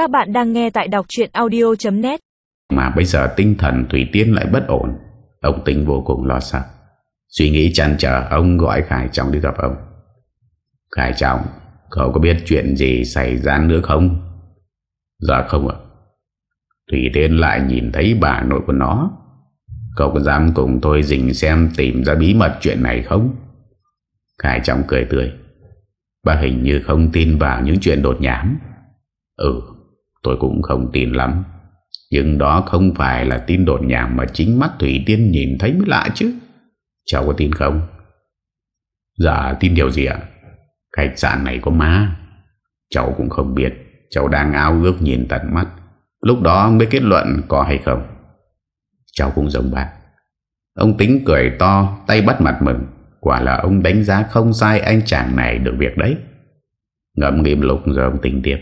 Các bạn đang nghe tại đọc chuyện audio.net Mà bây giờ tinh thần Thủy Tiên lại bất ổn. Ông Tính vô cùng lo sợ. Suy nghĩ chăn trở, ông gọi Khải Trọng đi gặp ông. Khải Trọng, Cậu có biết chuyện gì xảy ra nữa không? Dạ không ạ. Thủy Tiên lại nhìn thấy bà nội của nó. Cậu có dám cùng tôi dình xem tìm ra bí mật chuyện này không? Khải Trọng cười tươi. Bà hình như không tin vào những chuyện đột nhám Ừ Tôi cũng không tin lắm. Nhưng đó không phải là tin đồn nhảm Mà chính mắt Thủy Tiên nhìn thấy mới lạ chứ. Cháu có tin không? Dạ tin điều gì ạ? Khách sạn này có má. Cháu cũng không biết. Cháu đang ao ước nhìn tận mắt. Lúc đó mới kết luận có hay không? Cháu cũng giống bạn. Ông tính cười to, Tay bắt mặt mừng. Quả là ông đánh giá không sai anh chàng này được việc đấy. Ngậm nghiêm lục rồi ông tính tiếp.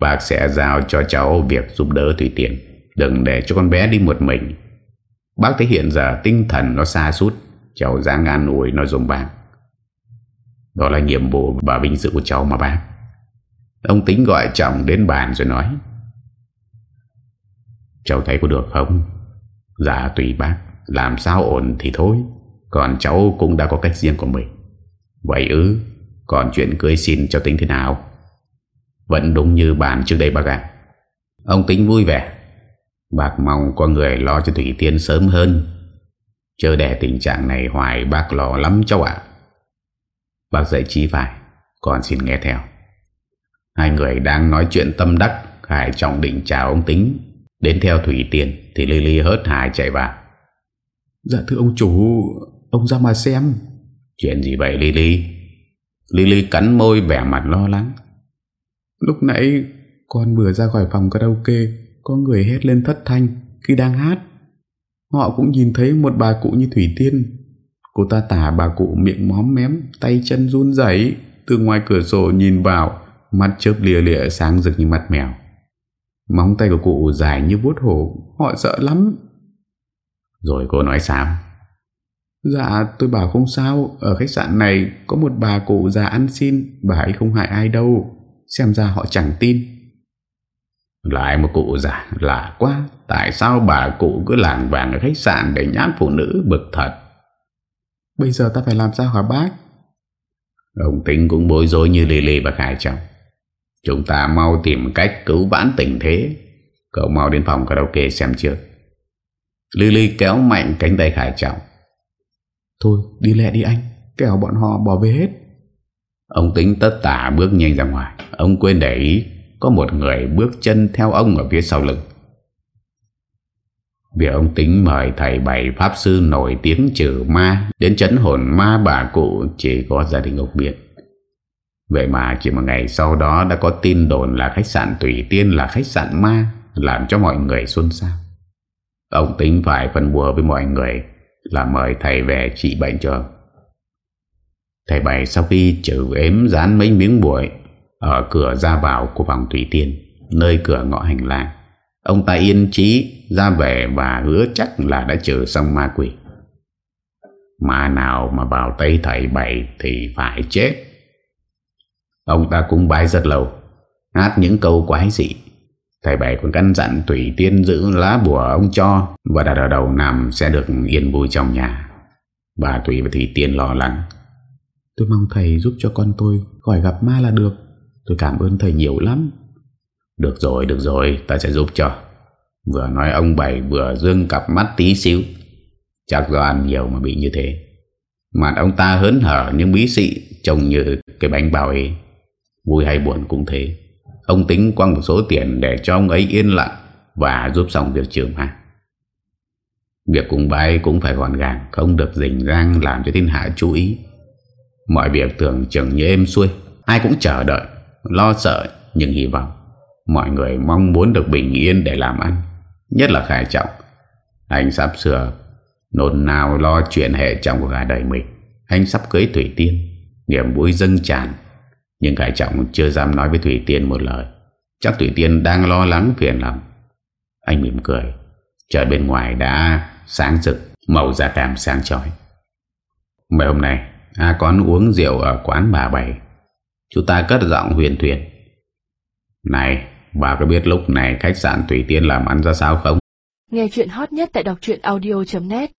Bác sẽ giao cho cháu việc giúp đỡ Thủy Tiên. Đừng để cho con bé đi một mình. Bác thấy hiện giờ tinh thần nó xa sút Cháu dáng an ủi nó dùng bác. Đó là nhiệm vụ và vinh dự của cháu mà bác. Ông tính gọi chồng đến bàn rồi nói, Cháu thấy có được không? Dạ tùy bác. Làm sao ổn thì thôi. Còn cháu cũng đã có cách riêng của mình. Vậy ư? Còn chuyện cưới xin cho tính thế nào? Vẫn đúng như bạn trước đây bác ạ. Ông tính vui vẻ. Bác mong có người lo cho Thủy Tiên sớm hơn. Chờ để tình trạng này hoài bác lo lắm cháu ạ. Bác dạy trí phải Con xin nghe theo. Hai người đang nói chuyện tâm đắc Hải trọng định chào ông tính. Đến theo Thủy Tiên Thì Lily hớt hải chạy vào. Dạ thưa ông chủ Ông ra mà xem. Chuyện gì vậy Lily Lily cắn môi vẻ mặt lo lắng Lúc nãy Con vừa ra khỏi phòng karaoke Có người hét lên thất thanh Khi đang hát. Họ cũng nhìn thấy một bà cụ như Thủy Tiên. Cô ta tả bà cụ miệng móm mém Tay chân run rẩy Từ ngoài cửa sổ nhìn vào Mắt chớp lìa lìa sáng rực như mắt mèo. Móng tay của cụ dài như vuốt hổ Họ sợ lắm. Rồi cô nói sao? Dạ tôi bảo không sao. Ở khách sạn này có một bà cụ già ăn xin Bà ấy không hại ai đâu Xem ra họ chẳng tin. Lại một cụ già lạ quá Tại sao bà cụ cứ làng vàng ở khách sạn Để nhát phụ nữ bực thật? Bây giờ ta phải làm sao hả bác. Ông tính cũng bối rối như lì lì và khải trọng. Chúng ta mau tìm cách cứu vãn tình thế. Cậu mau đến phòng karaoke xem trước Lily kéo mạnh cánh tay Khải Trọng. Thôi đi lẹ đi anh. Kẻo bọn họ bỏ về hết Ông tính tất tả bước nhanh ra ngoài. Ông quên để ý, Có một người bước chân theo ông ở phía sau lưng. Vì ông tính mời thầy bảy pháp sư nổi tiếng trừ ma, Đến chấn hồn ma bà cụ Chỉ có gia đình ông biết Vậy mà chỉ một ngày sau đó đã có tin đồn là khách sạn Tùy Tiên là khách sạn ma, Làm cho mọi người xuân sao Ông tính phải phân bùa với mọi người Là mời thầy về trị bệnh cho Thầy bảy sau khi trừ ếm dán mấy miếng bụi Ở cửa ra vào của phòng Tùy Tiên Nơi cửa ngõ hành lang, Ông ta yên trí ra về và hứa chắc là đã trừ xong ma quỷ. Ma nào mà vào tay thầy bảy thì phải chết. Ông ta cũng bái rất lâu, Hát những câu quái dị. Thầy bảy còn căn dặn Tùy Tiên giữ lá bùa ông cho Và đặt ở đầu nằm sẽ được yên vui trong nhà. Bà Tùy và Thủy Tiên lo lắng. Tôi mong thầy giúp cho con tôi khỏi gặp ma là được. Tôi cảm ơn thầy nhiều lắm. Được rồi, được rồi, ta sẽ giúp cho. Vừa nói ông bảy vừa dương cặp mắt tí xíu. Chắc do ăn nhiều mà bị như thế. Mặt ông ta hớn hở nhưng bí xị Trông như cái bánh bao ấy. Vui hay buồn cũng thế. Ông tính quăng một số tiền để cho ông ấy yên lặng Và giúp xong việc trường ma Việc cùng bái cũng phải gọn gàng Không được rình rang làm cho thiên hạ chú ý. Mọi việc tưởng chừng như êm xuôi, Ai cũng chờ đợi, Lo sợ nhưng hy vọng. Mọi người mong muốn được bình yên để làm ăn, Nhất là Khải Trọng. Anh sắp sửa, Nôn nào lo chuyện hệ trọng của cả đời mình. Anh sắp cưới Thủy Tiên, Niềm vui dâng tràn. Nhưng Khải Trọng chưa dám nói với Thủy Tiên một lời. Chắc Thủy Tiên đang lo lắng phiền lòng. Anh mỉm cười, Trời bên ngoài đã sáng rực, Màu da cam sáng chói. Mấy hôm nay A con uống rượu ở quán bà bảy. Chú ta cất giọng huyền thuyền Này, Bà có biết lúc này khách sạn Thủy Tiên làm ăn ra sao không? Nghe chuyện hot nhất tại đọc audio.net